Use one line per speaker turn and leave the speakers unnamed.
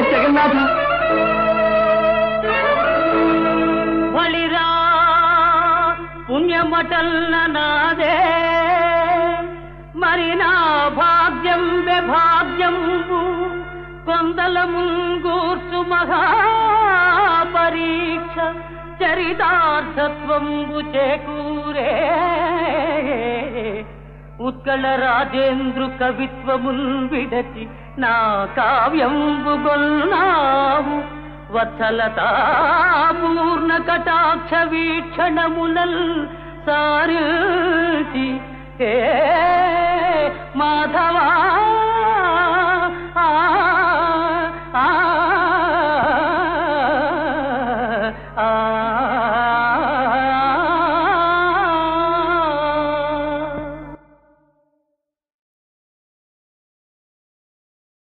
జగన్నాథ.
బలిరా పుణ్యమటల్ల నాదే. మరి నా భాగ్యం భాగ్యంబు కొందల ముంగూర్చు మహాపరీక్ష చరితార్థత్వంబు చేకూరే. ఉత్కళ రాజేంద్రు కవిత్వముల్ విడచి నా కావ్యంబు గొల్నావు. వత్సలతాపూర్ణ కటాక్ష వీక్షణమునల్ సారిల్చి ఏ మాధవా ఆ.